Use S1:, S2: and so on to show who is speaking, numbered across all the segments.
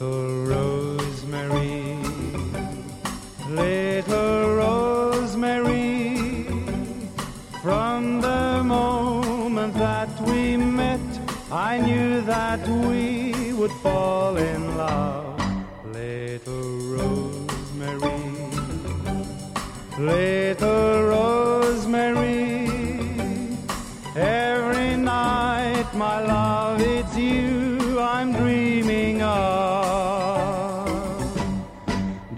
S1: Little Rosemary, little Rosemary, from the moment that we met, I knew that we would fall in love. Little Rosemary, little Rosemary, every night my love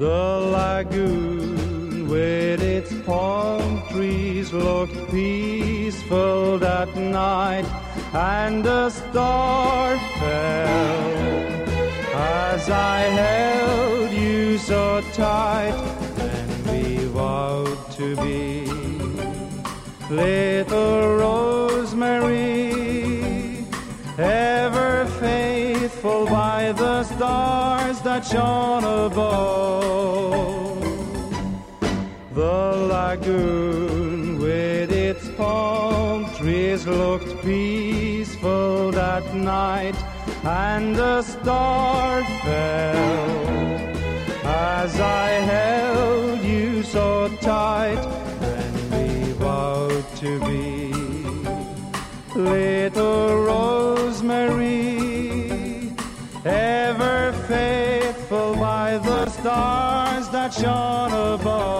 S1: The lagoon with its palm trees looked peaceful that night, and a star fell as I held you so tight. and we vowed to be little by the stars that shone above. The lagoon with its palm trees looked peaceful that night, and a star fell as I held you so tight. Then we vowed to be little by the stars that shone above.